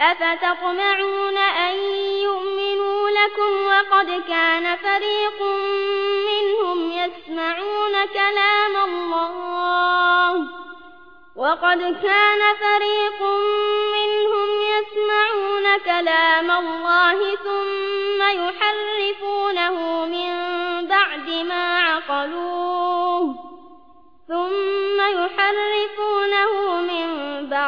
أفتطمعون أن يؤمنوا لكم وقد كان فريق منهم يسمعون كلام الله وقد كان فريق منهم يسمعون كلام الله ثم يحرفونه من بعد ما عقلوه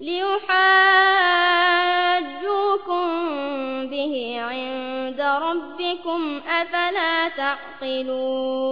ليحاجوكم به عند ربكم أفلا تعقلون